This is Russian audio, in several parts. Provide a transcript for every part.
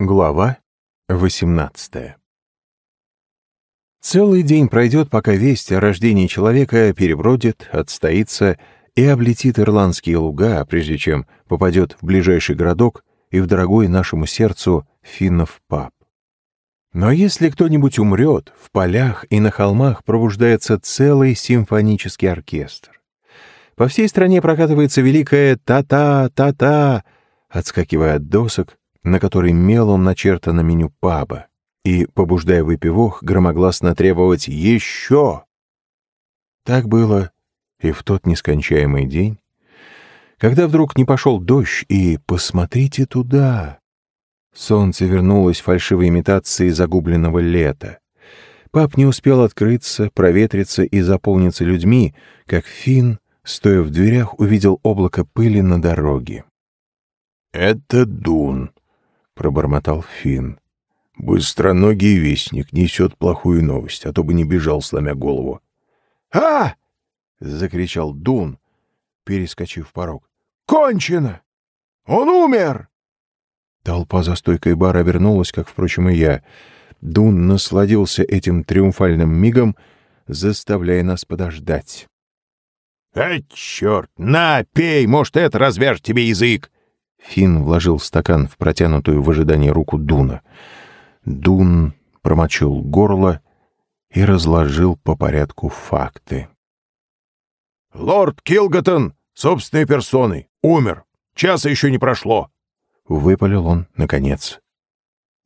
Глава 18 Целый день пройдет, пока весть о рождении человека перебродит, отстоится и облетит ирландские луга, прежде чем попадет в ближайший городок и в дорогой нашему сердцу финнов паб. Но если кто-нибудь умрет, в полях и на холмах пробуждается целый симфонический оркестр. По всей стране прокатывается великая «та-та, та-та», отскакивая от досок, на которой мелом начертано меню паба, и, побуждая выпивох, громогласно требовать «Еще!». Так было и в тот нескончаемый день, когда вдруг не пошел дождь, и «посмотрите туда!» Солнце вернулось фальшивой имитацией загубленного лета. Пап не успел открыться, проветриться и заполниться людьми, как Финн, стоя в дверях, увидел облако пыли на дороге. «Это Дун», пробормотал Финн. Быстроногий вестник несет плохую новость, а то бы не бежал, сломя голову. «А!» — закричал Дун, перескочив порог. «Кончено! Он умер!» Толпа за стойкой бара вернулась, как, впрочем, и я. Дун насладился этим триумфальным мигом, заставляя нас подождать. «Эй, черт! На, пей! Может, это развяжет тебе язык!» Финн вложил стакан в протянутую в ожидании руку Дуна. Дун промочил горло и разложил по порядку факты. «Лорд Килготон собственной персоной умер. Часа еще не прошло», — выпалил он наконец.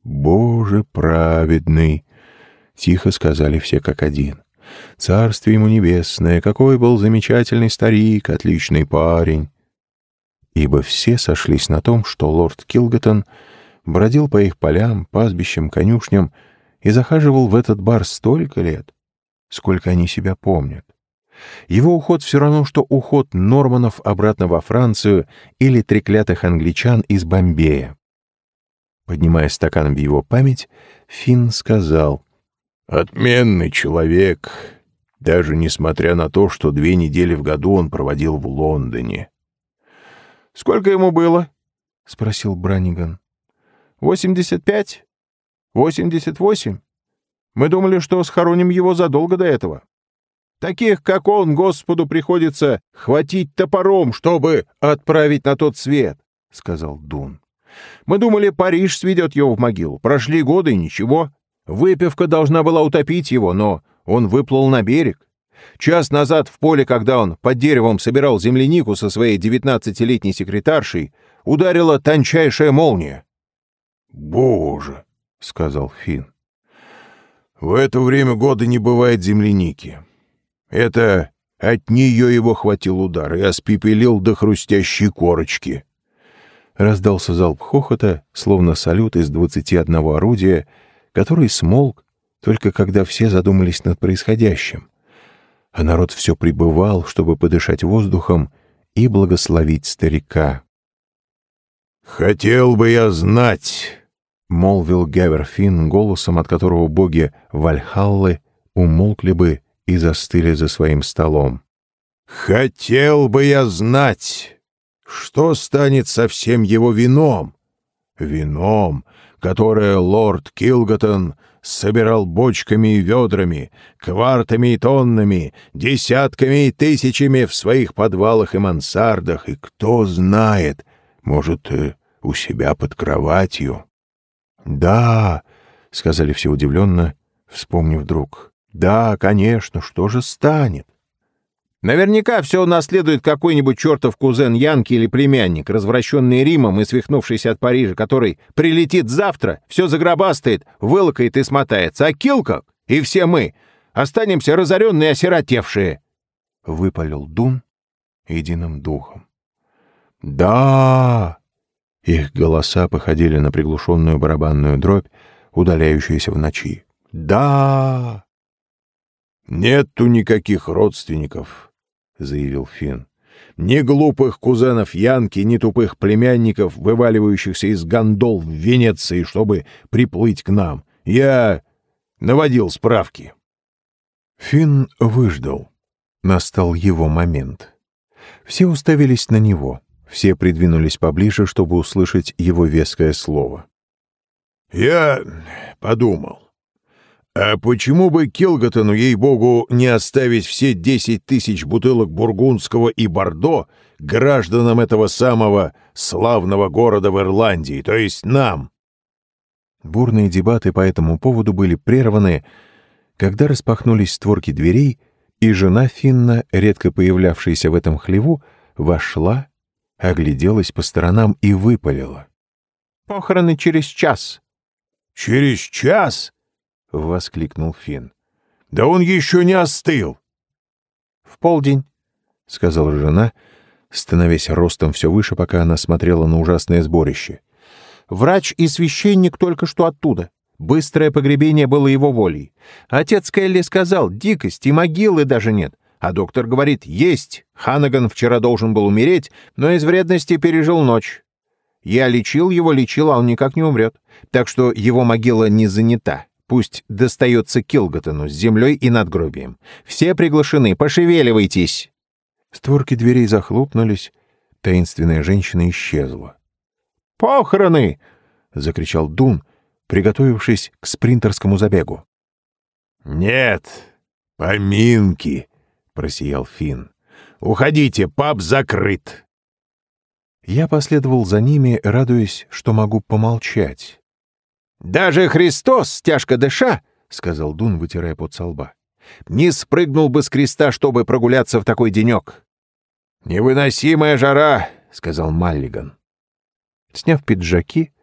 «Боже праведный!» — тихо сказали все как один. «Царствие ему небесное! Какой был замечательный старик, отличный парень!» Ибо все сошлись на том, что лорд Килготон бродил по их полям, пастбищам, конюшням и захаживал в этот бар столько лет, сколько они себя помнят. Его уход все равно, что уход Норманов обратно во Францию или треклятых англичан из Бомбея. Поднимая стакан в его память, Финн сказал, «Отменный человек, даже несмотря на то, что две недели в году он проводил в Лондоне. Сколько ему было? — спросил Браниган. — Восемьдесят пять? Восемьдесят восемь? Мы думали, что схороним его задолго до этого. Таких, как он, Господу приходится хватить топором, чтобы отправить на тот свет, — сказал Дун. Мы думали, Париж сведет его в могилу. Прошли годы и ничего. Выпивка должна была утопить его, но он выплыл на берег. Час назад в поле, когда он под деревом собирал землянику со своей девятнадцатилетней секретаршей, ударила тончайшая молния. «Боже!» — сказал Финн. «В это время года не бывает земляники. Это от нее его хватил удар и оспепелил до хрустящей корочки». Раздался залп хохота, словно салют из двадцати одного орудия, который смолк, только когда все задумались над происходящим а народ все прибывал, чтобы подышать воздухом и благословить старика. «Хотел бы я знать», — молвил Гаверфин голосом, от которого боги Вальхаллы умолкли бы и застыли за своим столом. «Хотел бы я знать, что станет со всем его вином, вином, которое лорд Килготон собирал бочками и ведрами, квартами и тоннами, десятками и тысячами в своих подвалах и мансардах, и кто знает, может, э, у себя под кроватью. «Да», — сказали все удивленно, вспомнив вдруг, — «да, конечно, что же станет?» Наверняка все унаследует какой-нибудь чертов кузен Янки или племянник, развращенный Римом и свихнувшийся от Парижа, который прилетит завтра, все загробастает, вылокает и смотается. А Килкок и все мы останемся разоренные и осиротевшие. Выпалил Дун единым духом. «Да!» Их голоса походили на приглушенную барабанную дробь, удаляющуюся в ночи. «Да!» «Нету никаких родственников», — заявил Финн. «Ни глупых кузенов Янки, ни тупых племянников, вываливающихся из гондол в Венеции, чтобы приплыть к нам. Я наводил справки». Финн выждал. Настал его момент. Все уставились на него. Все придвинулись поближе, чтобы услышать его веское слово. «Я подумал, а почему бы Килготону, ей-богу, не оставить все десять тысяч бутылок бургундского и бордо гражданам этого самого славного города в Ирландии, то есть нам?» Бурные дебаты по этому поводу были прерваны, когда распахнулись створки дверей, и жена Финна, редко появлявшаяся в этом хлеву, вошла, огляделась по сторонам и выпалила. «Похороны через час». «Через час?» — воскликнул Финн. «Да он еще не остыл!» «В полдень», — сказала жена, становясь ростом все выше, пока она смотрела на ужасное сборище. Врач и священник только что оттуда. Быстрое погребение было его волей. Отец Келли сказал, дикость, и могилы даже нет. А доктор говорит, есть. Ханаган вчера должен был умереть, но из вредности пережил ночь. Я лечил его, лечил, а он никак не умрет. Так что его могила не занята. Пусть достается Килготону с землей и надгробием. Все приглашены, пошевеливайтесь. Створки дверей захлопнулись, таинственная женщина исчезла. «Похороны!» — закричал Дун, приготовившись к спринтерскому забегу. «Нет, поминки!» — просиял Финн. «Уходите, паб закрыт!» Я последовал за ними, радуясь, что могу помолчать. «Даже Христос, тяжко дыша, — сказал Дун, вытирая пот со лба, — не спрыгнул бы с креста, чтобы прогуляться в такой денек». «Невыносимая жара!» — сказал Маллиган. Сняв пиджаки,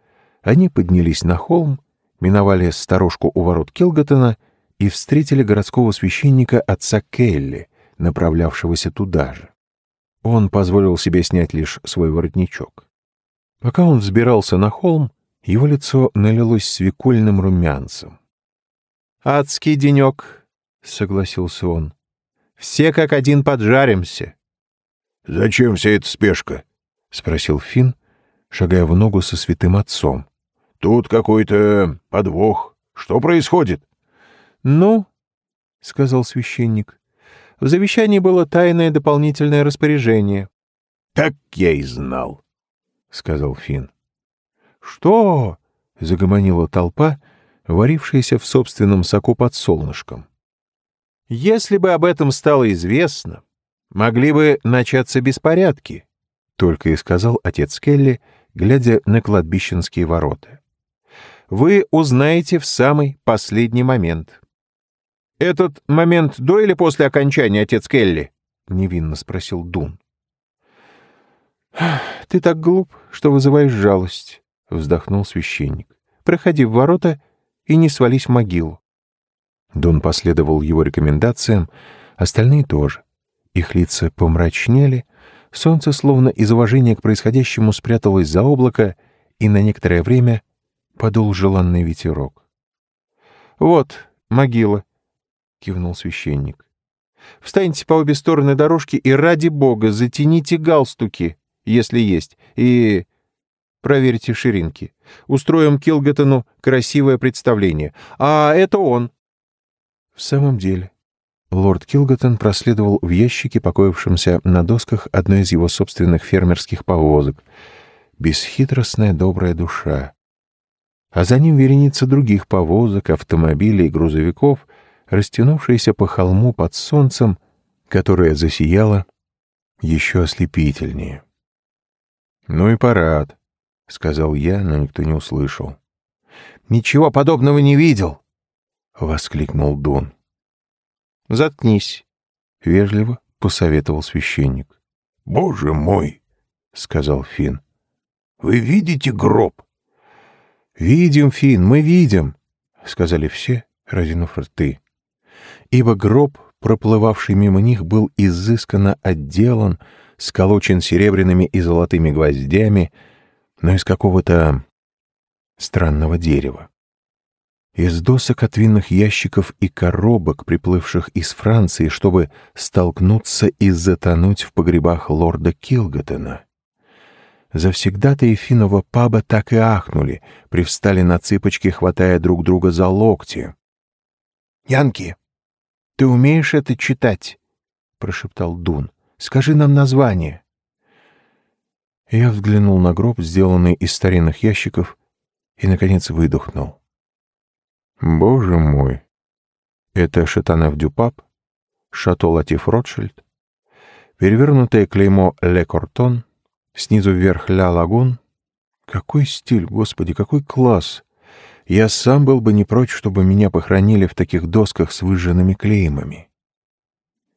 они поднялись на холм, миновали сторожку у ворот Келготона и встретили городского священника отца Келли, направлявшегося туда же. Он позволил себе снять лишь свой воротничок. Пока он взбирался на холм, его лицо налилось свекольным румянцем. «Адский денек», — согласился он. «Все как один поджаримся». «Зачем вся эта спешка?» — спросил Финн, шагая в ногу со святым отцом. «Тут какой-то подвох. Что происходит?» «Ну», — сказал священник, — «в завещании было тайное дополнительное распоряжение». «Так я и знал», — сказал Финн. «Что?» — загомонила толпа, варившаяся в собственном соку под солнышком. «Если бы об этом стало известно, могли бы начаться беспорядки», — только и сказал отец Келли, — глядя на кладбищенские ворота. «Вы узнаете в самый последний момент». «Этот момент до или после окончания, отец Келли?» — невинно спросил Дун. «Ты так глуп, что вызываешь жалость», — вздохнул священник. «Проходи в ворота и не свались в могилу». Дун последовал его рекомендациям, остальные тоже. Их лица помрачнели, Солнце, словно из уважения к происходящему, спряталось за облако, и на некоторое время подул желанный ветерок. «Вот могила», — кивнул священник. «Встаньте по обе стороны дорожки и, ради бога, затяните галстуки, если есть, и проверьте ширинки. Устроим Килготону красивое представление. А это он». «В самом деле», Лорд Килготон проследовал в ящике, покоившемся на досках одной из его собственных фермерских повозок. Бесхитростная добрая душа. А за ним вереница других повозок, автомобилей грузовиков, растянувшиеся по холму под солнцем, которое засияло еще ослепительнее. «Ну и парад», — сказал я, но никто не услышал. «Ничего подобного не видел!» — воскликнул Дон. Заткнись, — вежливо посоветовал священник. — Боже мой, — сказал Фин. Вы видите гроб? — Видим, Фин, мы видим, — сказали все, разинув рты. Ибо гроб, проплывавший мимо них, был изысканно отделан, сколочен серебряными и золотыми гвоздями, но из какого-то странного дерева. Из досок от винных ящиков и коробок, приплывших из Франции, чтобы столкнуться и затонуть в погребах лорда Килготена. Завсегда-то и финного паба так и ахнули, привстали на цыпочки, хватая друг друга за локти. «Янки, ты умеешь это читать?» — прошептал Дун. «Скажи нам название». Я взглянул на гроб, сделанный из старинных ящиков, и, наконец, выдохнул. «Боже мой! Это Шатанов Дюпап, Шато Латиф Ротшильд, перевернутое клеймо Ле Кортон, снизу вверх Ля Лагун. Какой стиль, господи, какой класс! Я сам был бы не прочь, чтобы меня похоронили в таких досках с выжженными клеймами».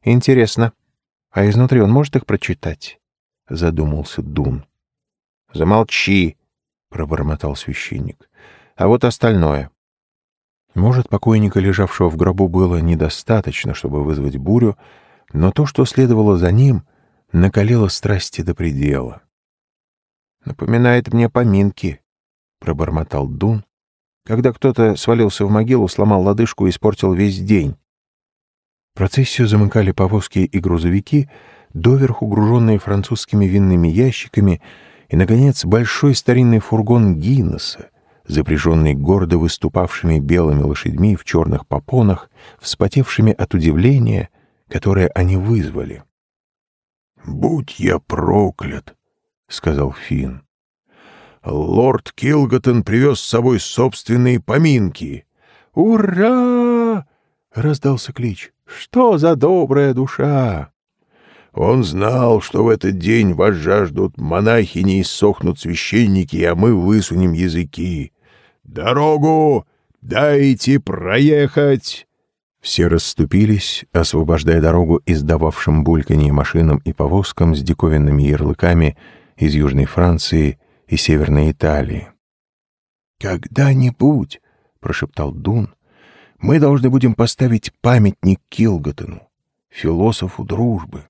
«Интересно, а изнутри он может их прочитать?» — задумался Дун. «Замолчи!» — пробормотал священник. «А вот остальное». Может, покойника, лежавшего в гробу, было недостаточно, чтобы вызвать бурю, но то, что следовало за ним, накалило страсти до предела. «Напоминает мне поминки», — пробормотал Дун, когда кто-то свалился в могилу, сломал лодыжку и испортил весь день. Процессию замыкали повозки и грузовики, доверху груженные французскими винными ящиками, и, наконец, большой старинный фургон Гиннесса, запряженный гордо выступавшими белыми лошадьми в черных попонах, вспотевшими от удивления, которое они вызвали. «Будь я проклят!» — сказал Финн. «Лорд Килготон привез с собой собственные поминки!» «Ура!» — раздался клич. «Что за добрая душа!» Он знал, что в этот день вас жаждут монахини и сохнут священники, а мы высунем языки. «Дорогу! Дайте проехать!» Все расступились, освобождая дорогу издававшим бульканье машинам и повозкам с диковинными ярлыками из Южной Франции и Северной Италии. «Когда-нибудь», — прошептал Дун, — «мы должны будем поставить памятник Килготону, философу дружбы».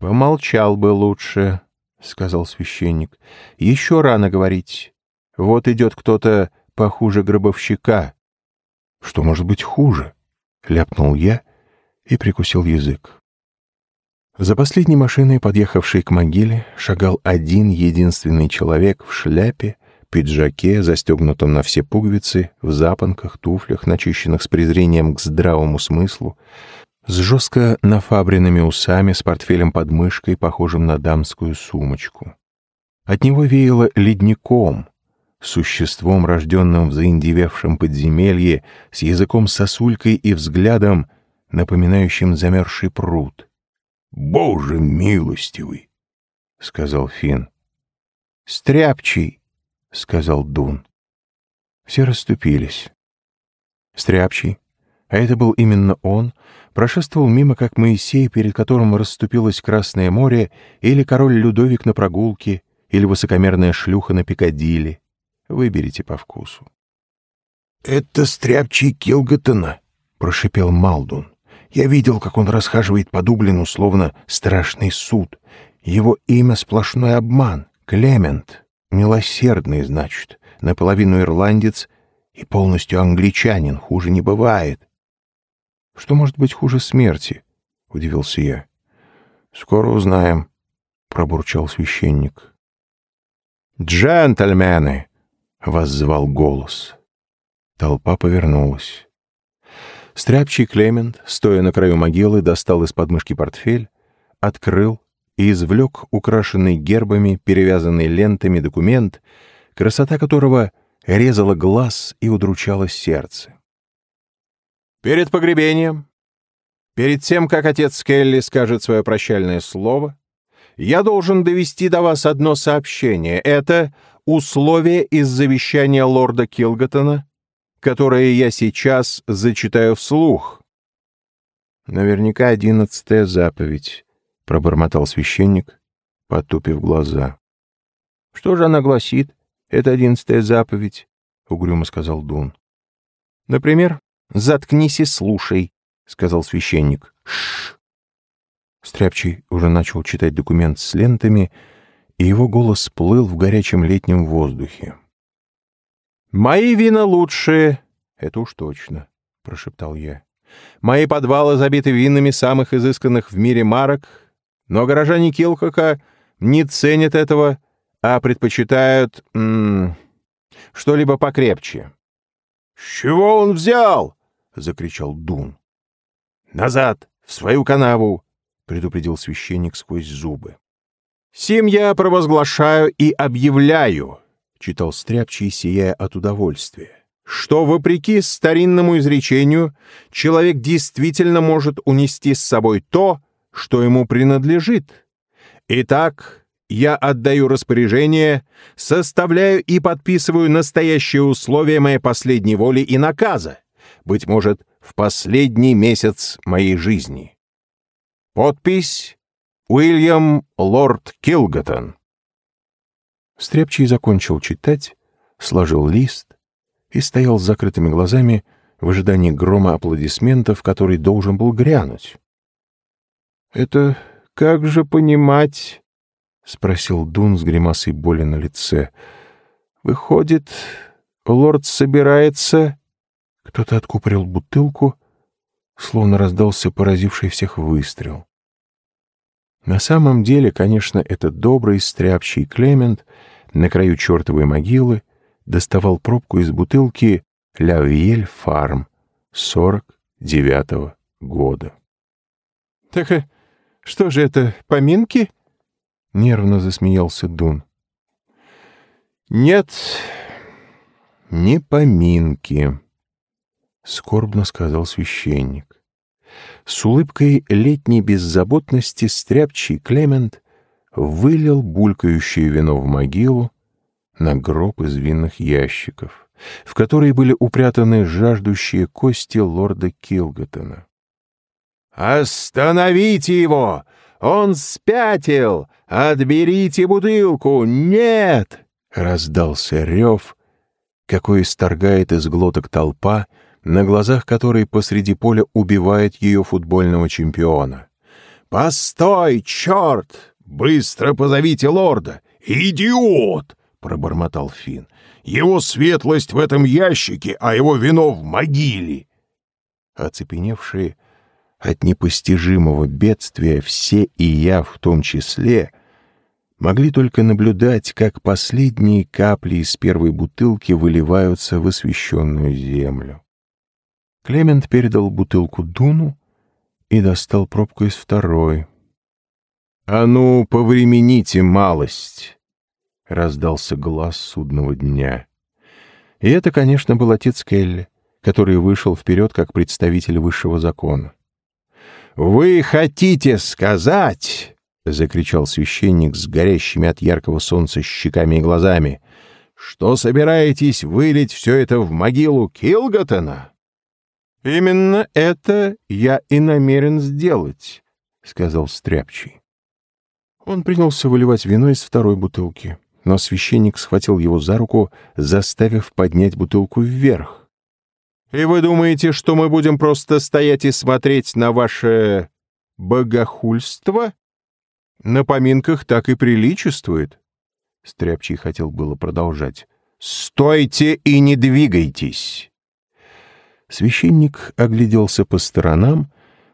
«Помолчал бы лучше», — сказал священник. «Еще рано говорить. Вот идет кто-то похуже гробовщика. — Что может быть хуже? — ляпнул я и прикусил язык. За последней машиной, подъехавшей к могиле, шагал один единственный человек в шляпе, пиджаке, застегнутом на все пуговицы, в запонках, туфлях, начищенных с презрением к здравому смыслу, с жестко нафабренными усами, с портфелем под мышкой, похожим на дамскую сумочку. От него веяло ледником, существом, рожденным в заиндевевшем подземелье, с языком сосулькой и взглядом, напоминающим замерзший пруд. «Боже милостивый!» — сказал Фин. «Стряпчий!» — сказал Дун. Все расступились. Стряпчий, а это был именно он, прошествовал мимо, как Моисей, перед которым расступилось Красное море, или король Людовик на прогулке, или высокомерная шлюха на Пикадилли. Выберите по вкусу. — Это стряпчий Килготона, — прошипел Малдун. — Я видел, как он расхаживает по Дублину, словно страшный суд. Его имя — сплошной обман. Клемент. Милосердный, значит. Наполовину ирландец и полностью англичанин. Хуже не бывает. — Что может быть хуже смерти? — удивился я. — Скоро узнаем, — пробурчал священник. «Джентльмены!» — воззвал голос. Толпа повернулась. Стряпчий Клемент, стоя на краю могилы, достал из подмышки портфель, открыл и извлек украшенный гербами, перевязанный лентами документ, красота которого резала глаз и удручала сердце. «Перед погребением, перед тем, как отец Келли скажет свое прощальное слово, я должен довести до вас одно сообщение. Это условие из завещания лорда Килготона, которое я сейчас зачитаю вслух. Наверняка одиннадцатая заповедь, пробормотал священник, потупив глаза. Что же она гласит? Это одиннадцатая заповедь, угрюмо сказал Дун. Например, заткнись и слушай, сказал священник. Шш. Стряпчий уже начал читать документ с лентами, и его голос плыл в горячем летнем воздухе. «Мои вина лучшие, это уж точно», — прошептал я. «Мои подвалы забиты винами самых изысканных в мире марок, но горожане Килкока не ценят этого, а предпочитают что-либо покрепче». «С чего он взял?» — закричал Дун. «Назад, в свою канаву!» — предупредил священник сквозь зубы. Сим я провозглашаю и объявляю. читал Стряпчий, сияя от удовольствия, что, вопреки старинному изречению, человек действительно может унести с собой то, что ему принадлежит. Итак, я отдаю распоряжение, составляю и подписываю настоящие условия моей последней воли и наказа, быть может, в последний месяц моей жизни. Подпись Уильям Лорд Килготон. Стряпчий закончил читать, сложил лист и стоял с закрытыми глазами в ожидании грома аплодисментов, который должен был грянуть. «Это как же понимать?» — спросил Дун с гримасой боли на лице. «Выходит, лорд собирается...» Кто-то откупорил бутылку, словно раздался поразивший всех выстрел. На самом деле, конечно, этот добрый, стряпчий Клемент на краю чертовой могилы доставал пробку из бутылки «Ля Виель Фарм» сорок девятого года. — Так э, что же это, поминки? — нервно засмеялся Дун. — Нет, не поминки, — скорбно сказал священник. С улыбкой летней беззаботности стряпчий Клемент вылил булькающее вино в могилу на гроб из винных ящиков, в которые были упрятаны жаждущие кости лорда Килготона. «Остановите его! Он спятил! Отберите бутылку! Нет!» — раздался рев, какой исторгает из глоток толпа, на глазах которой посреди поля убивает ее футбольного чемпиона. «Постой, черт! Быстро позовите лорда! Идиот!» — пробормотал Финн. «Его светлость в этом ящике, а его вино в могиле!» Оцепеневшие от непостижимого бедствия все и я в том числе могли только наблюдать, как последние капли из первой бутылки выливаются в освещенную землю. Клемент передал бутылку Дуну и достал пробку из второй. «А ну, повремените малость!» — раздался глаз судного дня. И это, конечно, был отец Келли, который вышел вперед как представитель высшего закона. «Вы хотите сказать...» — закричал священник с горящими от яркого солнца щеками и глазами. «Что собираетесь вылить все это в могилу Килготона?» «Именно это я и намерен сделать», — сказал Стряпчий. Он принялся выливать вино из второй бутылки, но священник схватил его за руку, заставив поднять бутылку вверх. «И вы думаете, что мы будем просто стоять и смотреть на ваше богохульство? На поминках так и приличествует». Стряпчий хотел было продолжать. «Стойте и не двигайтесь!» Священник огляделся по сторонам,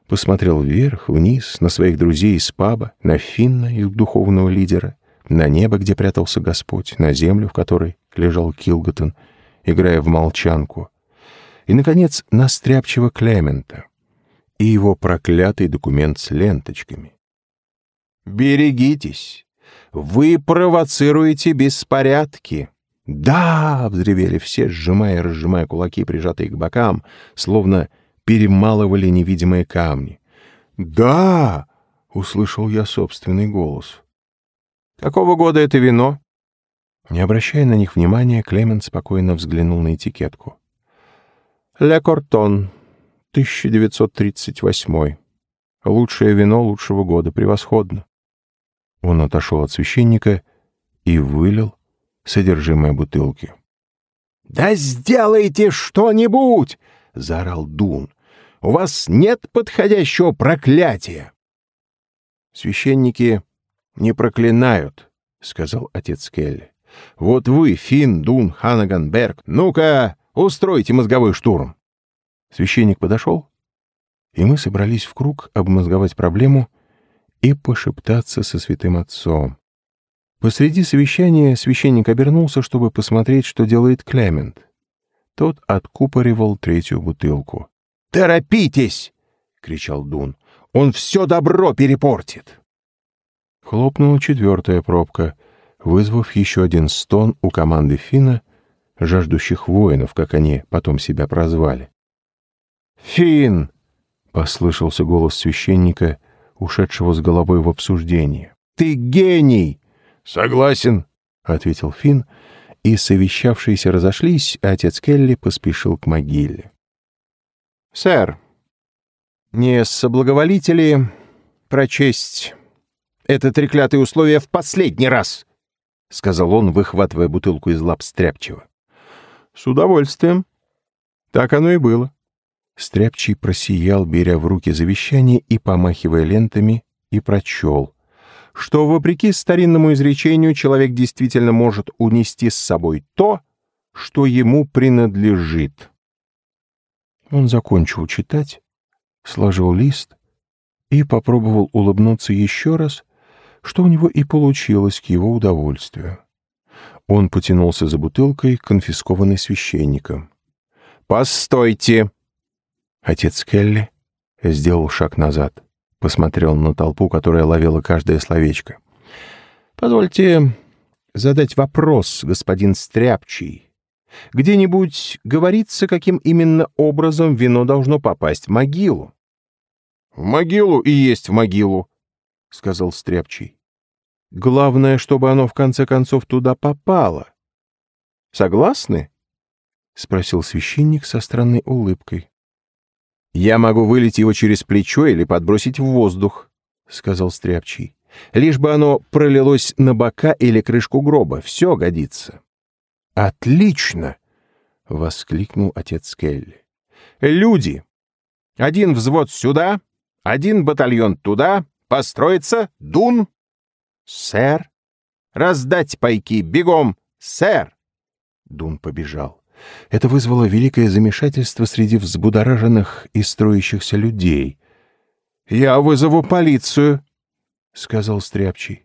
посмотрел вверх, вниз, на своих друзей из паба, на Финна, их духовного лидера, на небо, где прятался Господь, на землю, в которой лежал Килготон, играя в молчанку, и, наконец, на стряпчего Клемента и его проклятый документ с ленточками. «Берегитесь! Вы провоцируете беспорядки!» «Да!» — взревели все, сжимая и разжимая кулаки, прижатые к бокам, словно перемалывали невидимые камни. «Да!» — услышал я собственный голос. «Какого года это вино?» Не обращая на них внимания, Клемент спокойно взглянул на этикетку. «Ле Кортон, 1938. Лучшее вино лучшего года, превосходно». Он отошел от священника и вылил содержимое бутылки. «Да сделайте что-нибудь!» — заорал Дун. «У вас нет подходящего проклятия!» «Священники не проклинают», — сказал отец Келли. «Вот вы, Финн, Дун, Ханаган, Берг, ну-ка, устройте мозговой штурм». Священник подошел, и мы собрались в круг обмозговать проблему и пошептаться со святым отцом. Посреди совещания священник обернулся, чтобы посмотреть, что делает Клемент. Тот откупоривал третью бутылку. «Торопитесь!» — кричал Дун. «Он все добро перепортит!» Хлопнула четвертая пробка. вызвав еще один стон у команды Фина, жаждущих воинов, как они потом себя прозвали. «Фин!» — послышался голос священника, ушедшего с головой в обсуждение. «Ты гений!» «Согласен», — ответил Фин, и совещавшиеся разошлись, а отец Келли поспешил к могиле. «Сэр, не соблаговолите ли прочесть это треклятое условие в последний раз?» — сказал он, выхватывая бутылку из лап Стряпчего. «С удовольствием. Так оно и было». Стряпчий просиял, беря в руки завещание и помахивая лентами, и прочел, что, вопреки старинному изречению, человек действительно может унести с собой то, что ему принадлежит. Он закончил читать, сложил лист и попробовал улыбнуться еще раз, что у него и получилось к его удовольствию. Он потянулся за бутылкой, конфискованной священником. «Постойте!» Отец Келли сделал шаг назад, посмотрел на толпу, которая ловила каждое словечко. «Позвольте задать вопрос, господин Стряпчий. Где-нибудь говорится, каким именно образом вино должно попасть в могилу?» «В могилу и есть в могилу», — сказал Стряпчий. «Главное, чтобы оно в конце концов туда попало. Согласны?» — спросил священник со странной улыбкой. «Я могу вылить его через плечо или подбросить в воздух», — сказал Стряпчий. «Лишь бы оно пролилось на бока или крышку гроба. Все годится». «Отлично!» — воскликнул отец Келли. «Люди! Один взвод сюда, один батальон туда, построиться, дун!» «Сэр! Раздать пайки, бегом, сэр!» Дун побежал. Это вызвало великое замешательство среди взбудораженных и строящихся людей. «Я вызову полицию», — сказал Стряпчий.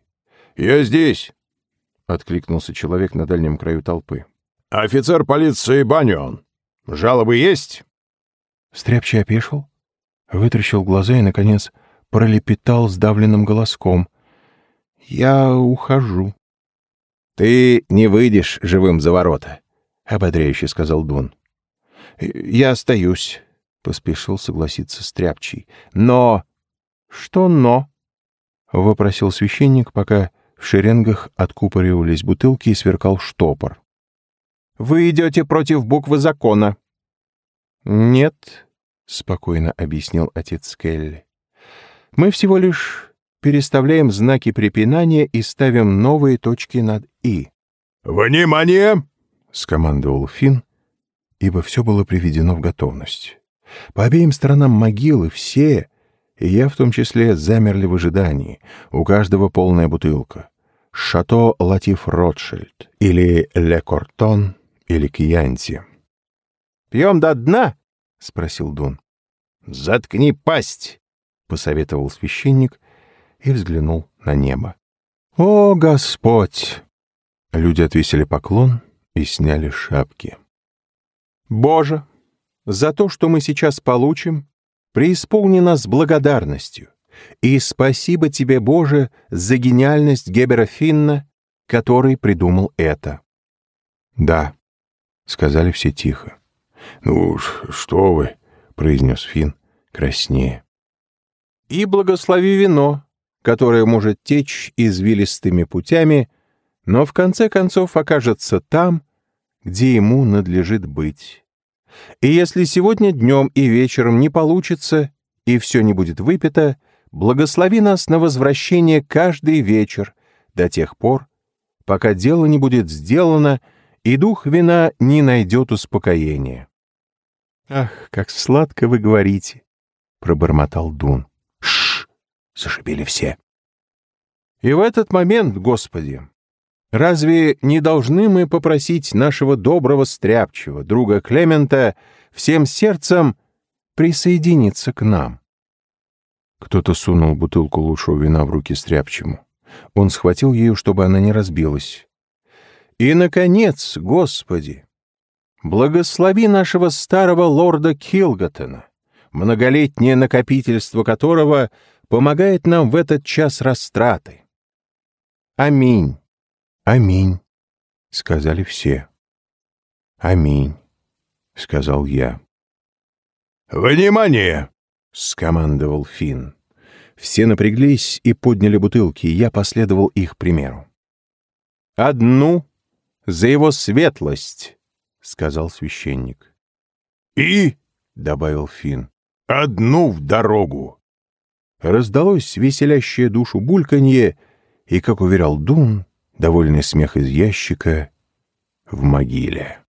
«Я здесь», — откликнулся человек на дальнем краю толпы. «Офицер полиции Банион. Жалобы есть?» Стряпчий опешил, вытращил глаза и, наконец, пролепетал сдавленным голоском. «Я ухожу». «Ты не выйдешь живым за ворота», — ободряюще сказал Дун. «Я остаюсь», — поспешил согласиться Стряпчий. «Но...» «Что «но»?» — вопросил священник, пока в шеренгах откупоривались бутылки и сверкал штопор. «Вы идете против буквы закона». «Нет», — спокойно объяснил отец Келли. «Мы всего лишь переставляем знаки препинания и ставим новые точки над «и». «Внимание!» — скомандовал Финн, ибо все было приведено в готовность. По обеим сторонам могилы все, и я в том числе, замерли в ожидании. У каждого полная бутылка. Шато Латиф Ротшильд, или Ле Кортон, или Кьянти. «Пьем до дна?» — спросил Дун. «Заткни пасть!» — посоветовал священник и взглянул на небо. «О, Господь!» Люди отвесили поклон и сняли шапки. «Боже, за то, что мы сейчас получим, преисполни нас благодарностью, и спасибо тебе, Боже, за гениальность Гебера Финна, который придумал это». «Да», — сказали все тихо. «Ну уж, что вы», — произнес Финн, краснее. «И благослови вино, которое может течь извилистыми путями, но в конце концов окажется там, где ему надлежит быть. И если сегодня днем и вечером не получится, и все не будет выпито, благослови нас на возвращение каждый вечер до тех пор, пока дело не будет сделано, и дух вина не найдет успокоения. «Ах, как сладко вы говорите!» — пробормотал Дун. «Шш!» — зашипели все. И в этот момент, Господи, разве не должны мы попросить нашего доброго стряпчего, друга Клемента, всем сердцем присоединиться к нам? Кто-то сунул бутылку лучшего вина в руки стряпчему. Он схватил ее, чтобы она не разбилась. И, наконец, Господи, благослови нашего старого лорда Килготона, многолетнее накопительство которого помогает нам в этот час растраты. Аминь. «Аминь», — сказали все. «Аминь», — сказал я. «Внимание!» — скомандовал Финн. Все напряглись и подняли бутылки, и я последовал их примеру. «Одну за его светлость», — сказал священник. «И?» — добавил Финн. «Одну в дорогу!» Раздалось веселящее душу бульканье, и, как уверял Дун, довольный смех из ящика в могиле.